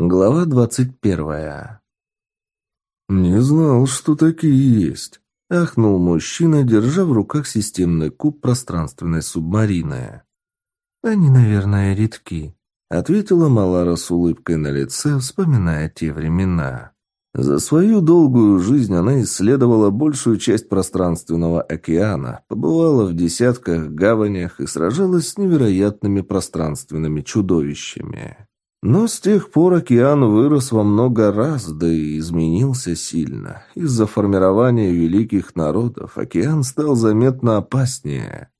Глава двадцать первая. «Не знал, что такие есть», — ахнул мужчина, держа в руках системный куб пространственной субмарины. «Они, наверное, редки», — ответила Малара с улыбкой на лице, вспоминая те времена. За свою долгую жизнь она исследовала большую часть пространственного океана, побывала в десятках гаванях и сражалась с невероятными пространственными чудовищами. Но с тех пор океан вырос во много раз, да и изменился сильно. Из-за формирования великих народов океан стал заметно опаснее.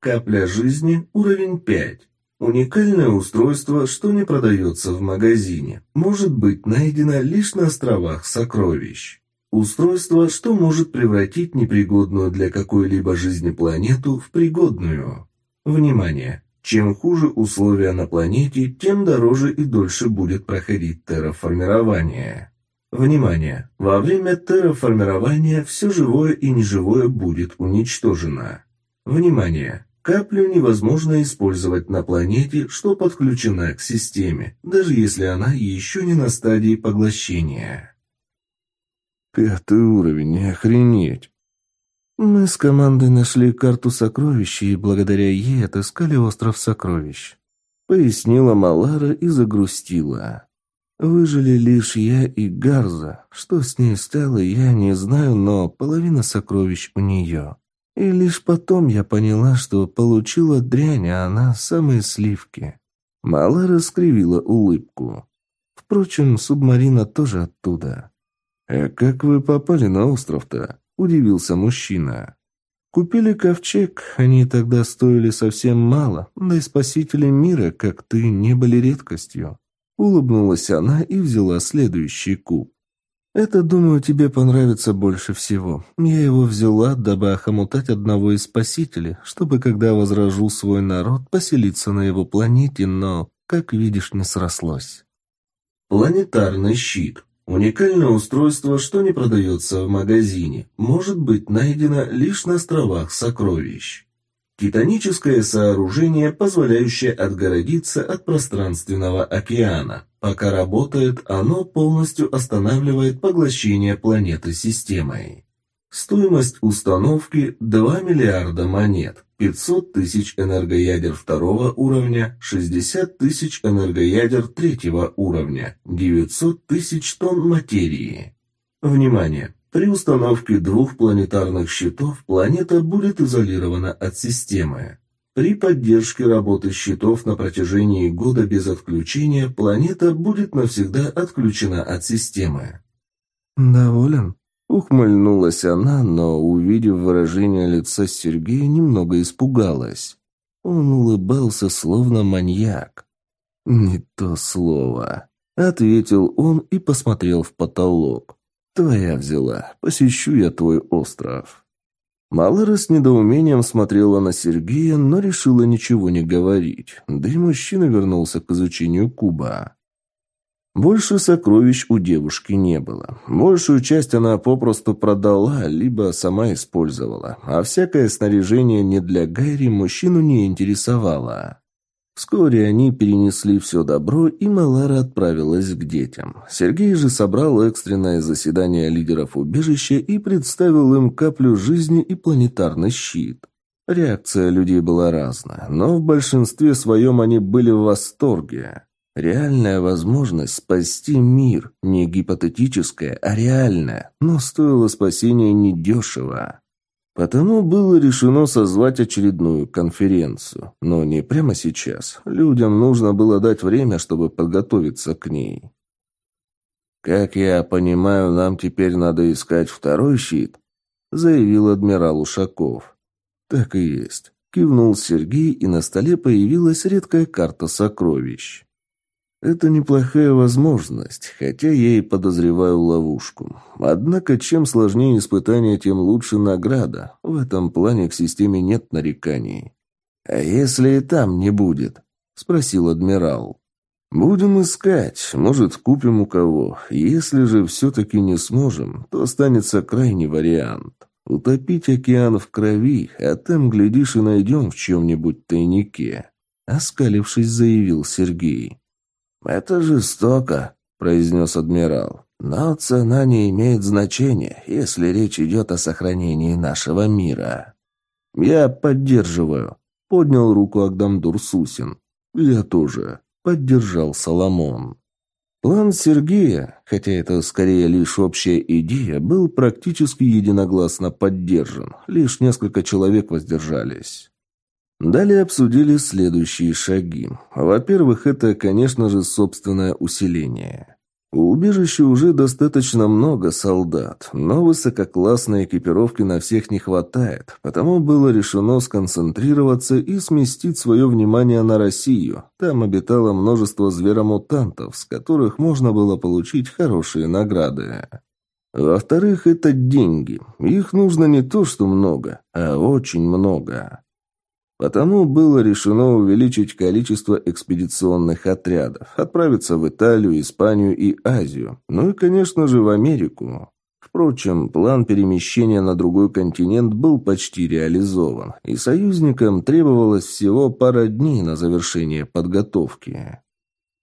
Капля жизни, уровень 5. Уникальное устройство, что не продается в магазине, может быть найдено лишь на островах сокровищ. Устройство, что может превратить непригодную для какой-либо жизни планету в пригодную. Внимание! Чем хуже условия на планете, тем дороже и дольше будет проходить терраформирование. Внимание! Во время терраформирования все живое и неживое будет уничтожено. Внимание! Каплю невозможно использовать на планете, что подключена к системе, даже если она еще не на стадии поглощения. Пятый уровень, не охренеть. Мы с командой нашли карту сокровищ и благодаря ей отыскали остров сокровищ. Пояснила Малара и загрустила. Выжили лишь я и Гарза. Что с ней стало, я не знаю, но половина сокровищ у нее. И лишь потом я поняла, что получила дрянь, а она самые сливки. Мала раскривила улыбку. Впрочем, субмарина тоже оттуда. «А как вы попали на остров-то?» – удивился мужчина. «Купили ковчег, они тогда стоили совсем мало, да и спасители мира, как ты, не были редкостью». Улыбнулась она и взяла следующий куб. Это, думаю, тебе понравится больше всего. Я его взяла, дабы охомутать одного из спасителей, чтобы, когда возражу свой народ, поселиться на его планете, но, как видишь, не срослось. Планетарный щит. Уникальное устройство, что не продается в магазине, может быть найдено лишь на островах сокровищ. Титаническое сооружение, позволяющее отгородиться от пространственного океана. Пока работает, оно полностью останавливает поглощение планеты системой. Стоимость установки 2 миллиарда монет, 500 тысяч энергоядер второго уровня, 60 тысяч энергоядер третьего уровня, 900 тысяч тонн материи. Внимание! При установке двух планетарных щитов планета будет изолирована от системы. При поддержке работы щитов на протяжении года без отключения планета будет навсегда отключена от системы. «Доволен?» Ухмыльнулась она, но, увидев выражение лица Сергея, немного испугалась. Он улыбался, словно маньяк. «Не то слово», — ответил он и посмотрел в потолок. «Твоя взяла. Посещу я твой остров». Малара с недоумением смотрела на Сергея, но решила ничего не говорить. Да и мужчина вернулся к изучению куба. Больше сокровищ у девушки не было. Большую часть она попросту продала, либо сама использовала. А всякое снаряжение не для Гайри мужчину не интересовало. Вскоре они перенесли все добро, и Малара отправилась к детям. Сергей же собрал экстренное заседание лидеров убежища и представил им каплю жизни и планетарный щит. Реакция людей была разная, но в большинстве своем они были в восторге. Реальная возможность спасти мир, не гипотетическая, а реальная, но стоило спасения недешево. Потому было решено созвать очередную конференцию. Но не прямо сейчас. Людям нужно было дать время, чтобы подготовиться к ней. «Как я понимаю, нам теперь надо искать второй щит», — заявил адмирал Ушаков. «Так и есть», — кивнул Сергей, и на столе появилась редкая карта сокровищ. Это неплохая возможность, хотя я и подозреваю ловушку. Однако, чем сложнее испытание, тем лучше награда. В этом плане к системе нет нареканий. «А если и там не будет?» — спросил адмирал. «Будем искать. Может, купим у кого. Если же все-таки не сможем, то останется крайний вариант. Утопить океан в крови, а там, глядишь, и найдем в чем-нибудь тайнике», — оскалившись, заявил Сергей. «Это жестоко», — произнес адмирал. «Но цена не имеет значения, если речь идет о сохранении нашего мира». «Я поддерживаю», — поднял руку Агдамдур Сусин. «Я тоже», — поддержал Соломон. План Сергея, хотя это скорее лишь общая идея, был практически единогласно поддержан. Лишь несколько человек воздержались. Далее обсудили следующие шаги. Во-первых, это, конечно же, собственное усиление. У убежища уже достаточно много солдат, но высококлассной экипировки на всех не хватает, потому было решено сконцентрироваться и сместить свое внимание на Россию. Там обитало множество зверомутантов, с которых можно было получить хорошие награды. Во-вторых, это деньги. Их нужно не то что много, а очень много. Потому было решено увеличить количество экспедиционных отрядов, отправиться в Италию, Испанию и Азию, ну и, конечно же, в Америку. Впрочем, план перемещения на другой континент был почти реализован, и союзникам требовалось всего пара дней на завершение подготовки.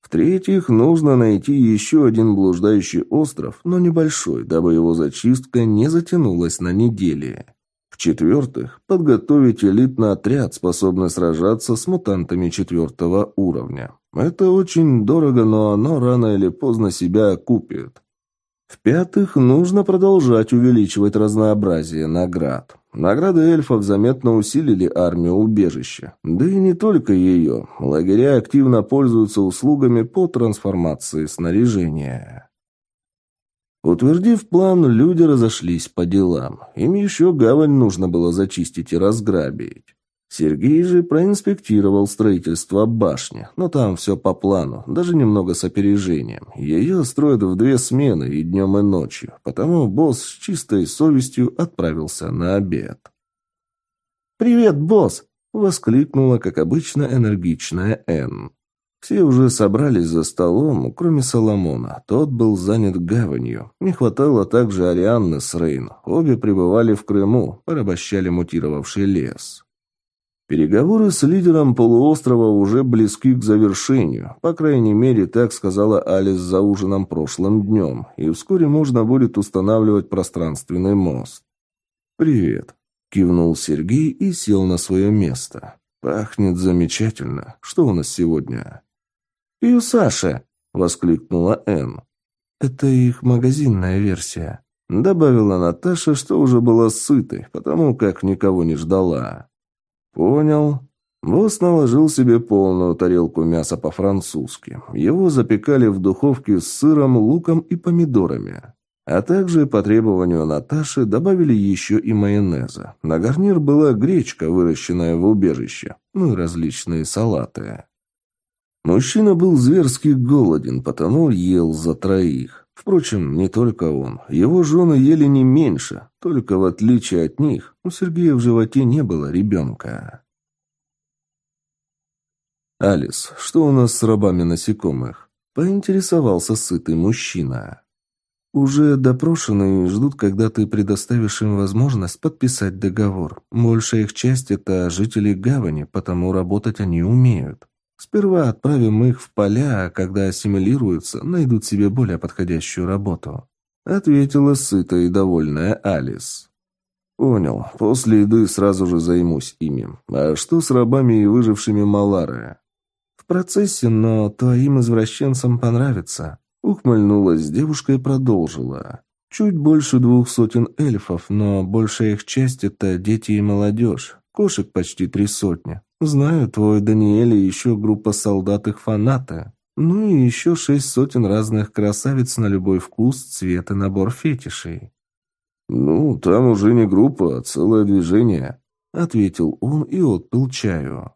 В-третьих, нужно найти еще один блуждающий остров, но небольшой, дабы его зачистка не затянулась на недели. В-четвертых, подготовить элитный отряд, способный сражаться с мутантами четвертого уровня. Это очень дорого, но оно рано или поздно себя окупит. В-пятых, нужно продолжать увеличивать разнообразие наград. Награды эльфов заметно усилили армию убежища. Да и не только ее. Лагеря активно пользуются услугами по трансформации снаряжения. Утвердив план, люди разошлись по делам. Им еще гавань нужно было зачистить и разграбить. Сергей же проинспектировал строительство башни, но там все по плану, даже немного с опережением. Ее строят в две смены и днем, и ночью, потому босс с чистой совестью отправился на обед. «Привет, босс!» — воскликнула, как обычно, энергичная Энн. Все уже собрались за столом, кроме Соломона. Тот был занят гаванью. Не хватало также Арианны с Рейн. Обе пребывали в Крыму, порабощали мутировавший лес. Переговоры с лидером полуострова уже близки к завершению. По крайней мере, так сказала Алис за ужином прошлым днем. И вскоре можно будет устанавливать пространственный мост. «Привет», — кивнул Сергей и сел на свое место. «Пахнет замечательно. Что у нас сегодня?» «И Саши!» — воскликнула Энн. «Это их магазинная версия», — добавила Наташа, что уже была сытой, потому как никого не ждала. «Понял». Босс наложил себе полную тарелку мяса по-французски. Его запекали в духовке с сыром, луком и помидорами. А также, по требованию Наташи, добавили еще и майонеза. На гарнир была гречка, выращенная в убежище, ну и различные салаты. Мужчина был зверски голоден, потому ел за троих. Впрочем, не только он. Его жены ели не меньше, только в отличие от них, у Сергея в животе не было ребенка. «Алис, что у нас с рабами насекомых?» – поинтересовался сытый мужчина. «Уже допрошены и ждут, когда ты предоставишь им возможность подписать договор. Большая их часть – это жители гавани, потому работать они умеют. Сперва отправим их в поля, а когда ассимилируются, найдут себе более подходящую работу», — ответила сытая и довольная Алис. «Понял. После еды сразу же займусь ими. А что с рабами и выжившими Малары?» «В процессе, но твоим извращенцам понравится», — ухмыльнулась девушка и продолжила. «Чуть больше двух сотен эльфов, но большая их часть — это дети и молодежь. Кошек почти три сотни. Знаю, твой Даниэль и еще группа солдат их фаната. Ну и еще шесть сотен разных красавиц на любой вкус, цвет и набор фетишей. «Ну, там уже не группа, а целое движение», — ответил он и отпил чаю.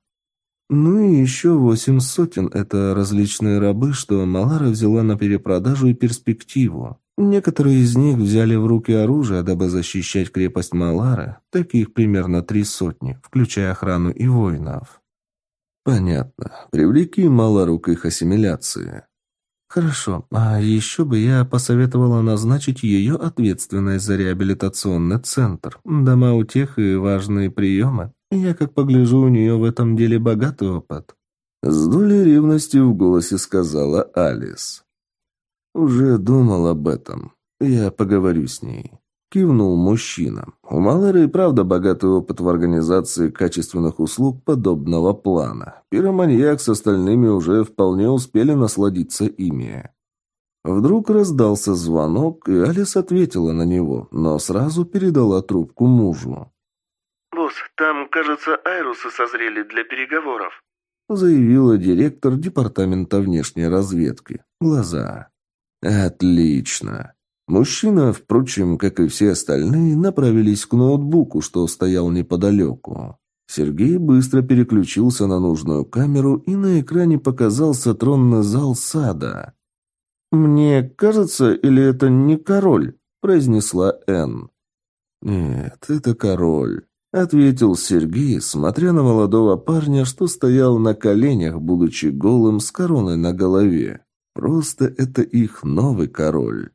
«Ну и еще восемь сотен — это различные рабы, что Малара взяла на перепродажу и перспективу. Некоторые из них взяли в руки оружие, дабы защищать крепость Малары, таких примерно три сотни, включая охрану и воинов. Понятно. Привлеки Малару к их ассимиляции. Хорошо, а еще бы я посоветовала назначить ее ответственной за реабилитационный центр, дома утех и важные приемы. Я, как погляжу, у нее в этом деле богатый опыт. С долей ревности в голосе сказала Алис. «Уже думал об этом. Я поговорю с ней». Кивнул мужчина. У Малэры и правда богатый опыт в организации качественных услуг подобного плана. Пироманьяк с остальными уже вполне успели насладиться ими. Вдруг раздался звонок, и Алис ответила на него, но сразу передала трубку мужу. «Босс, там, кажется, айрусы созрели для переговоров», заявила директор департамента внешней разведки. Глаза. «Отлично. Мужчина, впрочем, как и все остальные, направились к ноутбуку, что стоял неподалеку. Сергей быстро переключился на нужную камеру, и на экране показался тронный зал сада. «Мне кажется, или это не король?» – произнесла Энн. «Нет, это король», – ответил Сергей, смотря на молодого парня, что стоял на коленях, будучи голым, с короной на голове. «Просто это их новый король».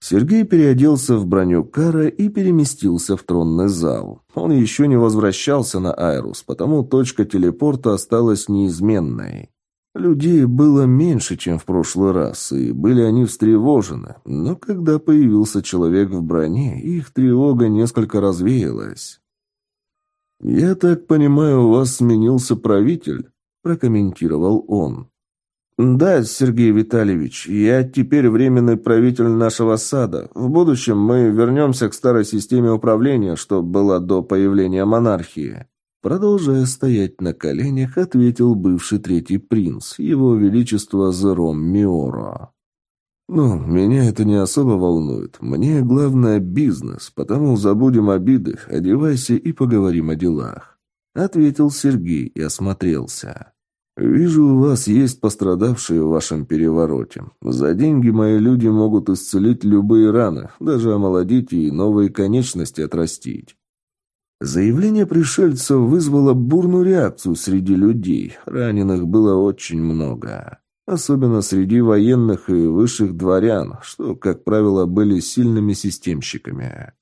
Сергей переоделся в броню Кара и переместился в тронный зал. Он еще не возвращался на Айрус, потому точка телепорта осталась неизменной. Людей было меньше, чем в прошлый раз, и были они встревожены, но когда появился человек в броне, их тревога несколько развеялась. «Я так понимаю, у вас сменился правитель?» – прокомментировал он. «Да, Сергей Витальевич, я теперь временный правитель нашего сада. В будущем мы вернемся к старой системе управления, что была до появления монархии». Продолжая стоять на коленях, ответил бывший третий принц, его величество Зером Миоро. «Ну, меня это не особо волнует. Мне главное бизнес, потому забудем обиды, одевайся и поговорим о делах», — ответил Сергей и осмотрелся. «Вижу, у вас есть пострадавшие в вашем перевороте. За деньги мои люди могут исцелить любые раны, даже омолодить и новые конечности отрастить». Заявление пришельцев вызвало бурную реакцию среди людей. Раненых было очень много. Особенно среди военных и высших дворян, что, как правило, были сильными системщиками.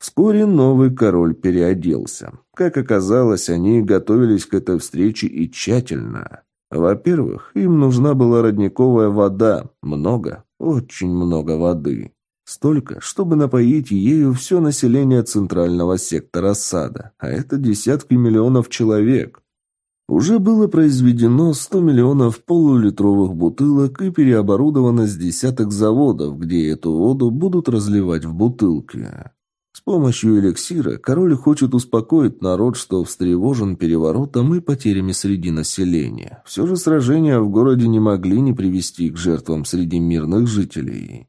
Вскоре новый король переоделся. Как оказалось, они готовились к этой встрече и тщательно. Во-первых, им нужна была родниковая вода. Много, очень много воды. Столько, чтобы напоить ею все население центрального сектора сада, а это десятки миллионов человек. Уже было произведено 100 миллионов полулитровых бутылок и переоборудовано с десяток заводов, где эту воду будут разливать в бутылки. С помощью эликсира король хочет успокоить народ, что встревожен переворотом и потерями среди населения. Все же сражения в городе не могли не привести к жертвам среди мирных жителей.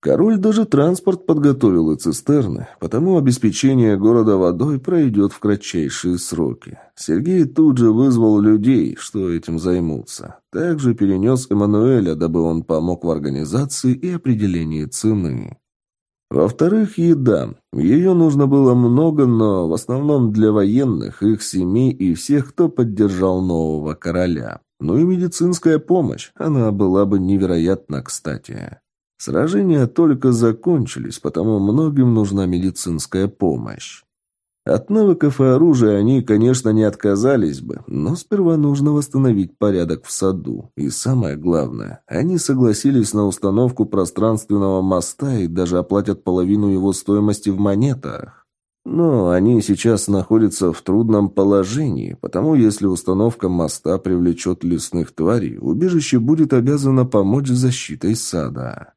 Король даже транспорт подготовил и цистерны, потому обеспечение города водой пройдет в кратчайшие сроки. Сергей тут же вызвал людей, что этим займутся. Также перенес Эммануэля, дабы он помог в организации и определении цены. Во-вторых, еда. Ее нужно было много, но в основном для военных, их семей и всех, кто поддержал нового короля. Ну и медицинская помощь. Она была бы невероятно кстати. Сражения только закончились, потому многим нужна медицинская помощь. От навыков и оружия они, конечно, не отказались бы, но сперва нужно восстановить порядок в саду. И самое главное, они согласились на установку пространственного моста и даже оплатят половину его стоимости в монетах. Но они сейчас находятся в трудном положении, потому если установка моста привлечет лесных тварей, убежище будет обязано помочь с защитой сада.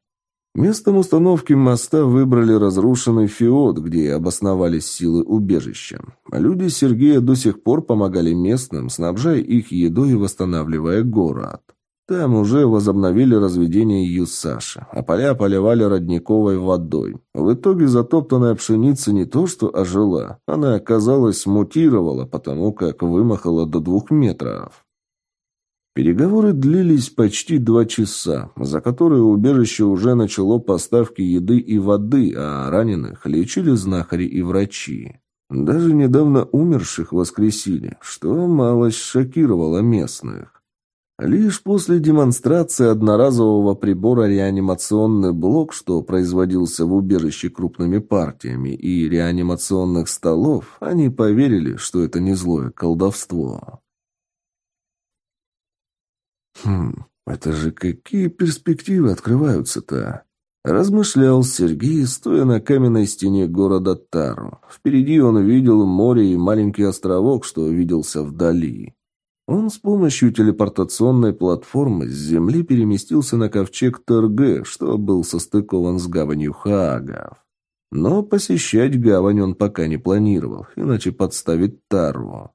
Местом установки моста выбрали разрушенный феод, где обосновались силы убежища. Люди Сергея до сих пор помогали местным, снабжая их едой и восстанавливая город. Там уже возобновили разведение юсаша, а поля поливали родниковой водой. В итоге затоптанная пшеница не то что ожила, она, оказалось, мутировала, потому как вымахала до двух метров. Переговоры длились почти два часа, за которые убежище уже начало поставки еды и воды, а раненых лечили знахари и врачи. Даже недавно умерших воскресили, что малость шокировало местных. Лишь после демонстрации одноразового прибора реанимационный блок, что производился в убежище крупными партиями, и реанимационных столов, они поверили, что это не злое колдовство. Хм, это же какие перспективы открываются-то? Размышлял Сергей, стоя на каменной стене города Тару. Впереди он видел море и маленький островок, что виделся вдали. Он с помощью телепортационной платформы с Земли переместился на ковчег ТРГ, что был состыкован с гаванью Хаагов. Но посещать гавань он пока не планировал, иначе подставит Тару.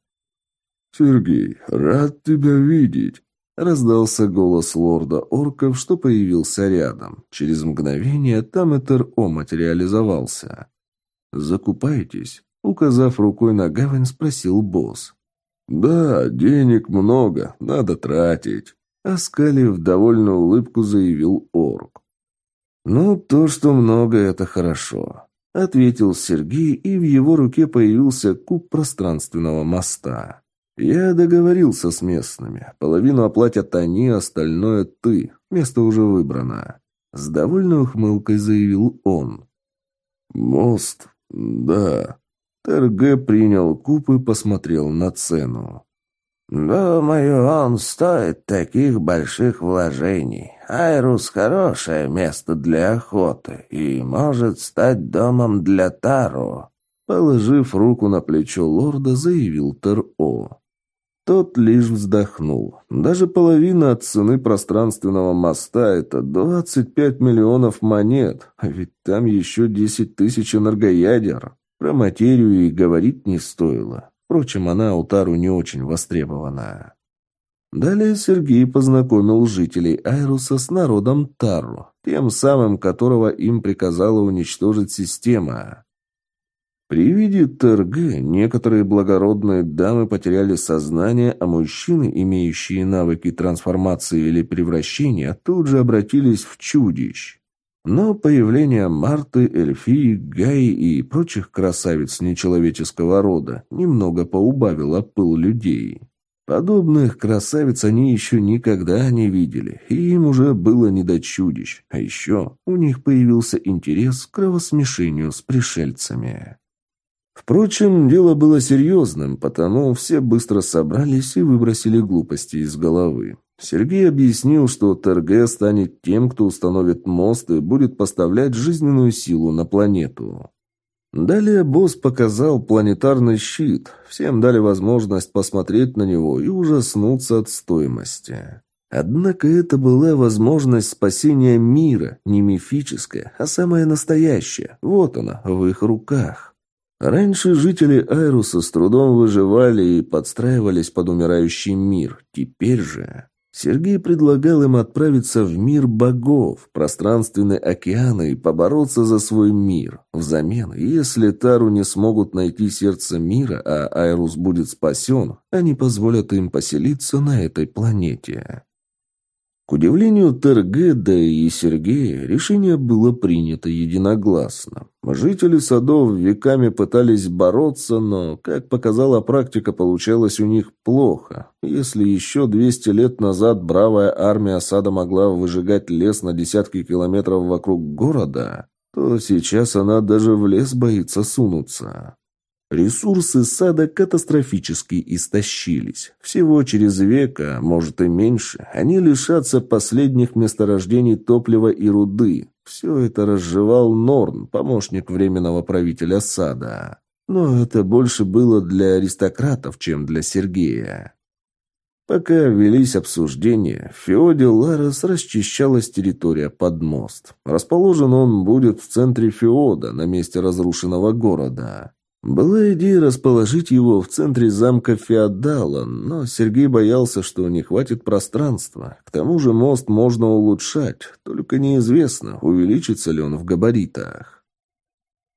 «Сергей, рад тебя видеть!» Раздался голос лорда орков, что появился рядом. Через мгновение там Этер-О материализовался. «Закупаетесь?» Указав рукой на гавань, спросил босс. «Да, денег много, надо тратить», — оскалив довольную улыбку, заявил орк. «Ну, то, что много, это хорошо», — ответил Сергей, и в его руке появился куб пространственного моста. «Я договорился с местными. Половину оплатят они, остальное ты. Место уже выбрано». С довольной ухмылкой заявил он. «Мост? Да». ТРГ принял куб и посмотрел на цену. «Думаю, он стоит таких больших вложений. Айрус – хорошее место для охоты и может стать домом для Тару», Положив руку на плечо лорда, заявил Тер-О. Тот лишь вздохнул. Даже половина от цены пространственного моста – это 25 миллионов монет, а ведь там еще 10 тысяч энергоядер. Про материю и говорить не стоило. Впрочем, она Утару не очень востребована. Далее Сергей познакомил жителей Айруса с народом Тару, тем самым, которого им приказала уничтожить система. При виде ТРГ некоторые благородные дамы потеряли сознание, а мужчины, имеющие навыки трансформации или превращения, тут же обратились в чудищ. Но появление Марты, Эльфии, Гаи и прочих красавиц нечеловеческого рода немного поубавило пыл людей. Подобных красавиц они еще никогда не видели, и им уже было не до чудищ. А еще у них появился интерес к кровосмешению с пришельцами. Впрочем, дело было серьезным, потому все быстро собрались и выбросили глупости из головы. Сергей объяснил, что ТРГ станет тем, кто установит мост и будет поставлять жизненную силу на планету. Далее босс показал планетарный щит. Всем дали возможность посмотреть на него и ужаснуться от стоимости. Однако это была возможность спасения мира, не мифическая, а самая настоящая. Вот она, в их руках. Раньше жители Айруса с трудом выживали и подстраивались под умирающий мир. Теперь же... Сергей предлагал им отправиться в мир богов, пространственные океаны и побороться за свой мир. Взамен, если Тару не смогут найти сердце мира, а Айрус будет спасен, они позволят им поселиться на этой планете. К удивлению ТРГ, да и Сергея, решение было принято единогласно. Жители садов веками пытались бороться, но, как показала практика, получалось у них плохо. Если еще 200 лет назад бравая армия сада могла выжигать лес на десятки километров вокруг города, то сейчас она даже в лес боится сунуться. Ресурсы сада катастрофически истощились. Всего через век, а может и меньше, они лишатся последних месторождений топлива и руды. Все это разжевал Норн, помощник временного правителя сада. Но это больше было для аристократов, чем для Сергея. Пока велись обсуждения, в Феоде Ларес расчищалась территория под мост. Расположен он будет в центре Феода, на месте разрушенного города. Была идея расположить его в центре замка Феодала, но Сергей боялся, что не хватит пространства. К тому же мост можно улучшать, только неизвестно, увеличится ли он в габаритах.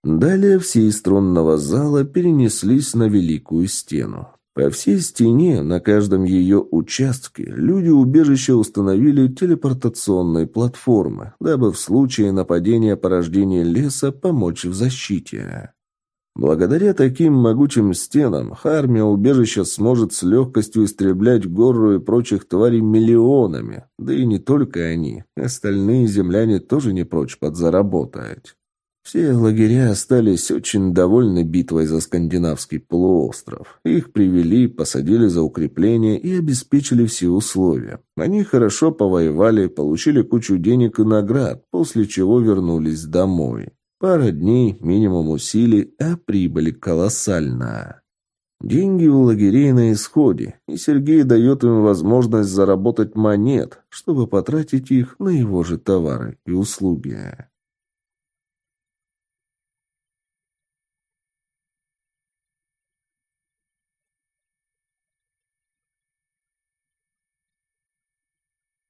Далее все из тронного зала перенеслись на Великую Стену. По всей стене, на каждом ее участке, люди убежища установили телепортационные платформы, дабы в случае нападения порождения леса помочь в защите. Благодаря таким могучим стенам, армия убежища сможет с легкостью истреблять гору и прочих тварей миллионами. Да и не только они. Остальные земляне тоже не прочь подзаработать. Все лагеря остались очень довольны битвой за скандинавский полуостров. Их привели, посадили за укрепление и обеспечили все условия. Они хорошо повоевали, получили кучу денег и наград, после чего вернулись домой. Пара дней, минимум усилий, а прибыли колоссальная. Деньги у лагерей на исходе, и Сергей дает им возможность заработать монет, чтобы потратить их на его же товары и услуги.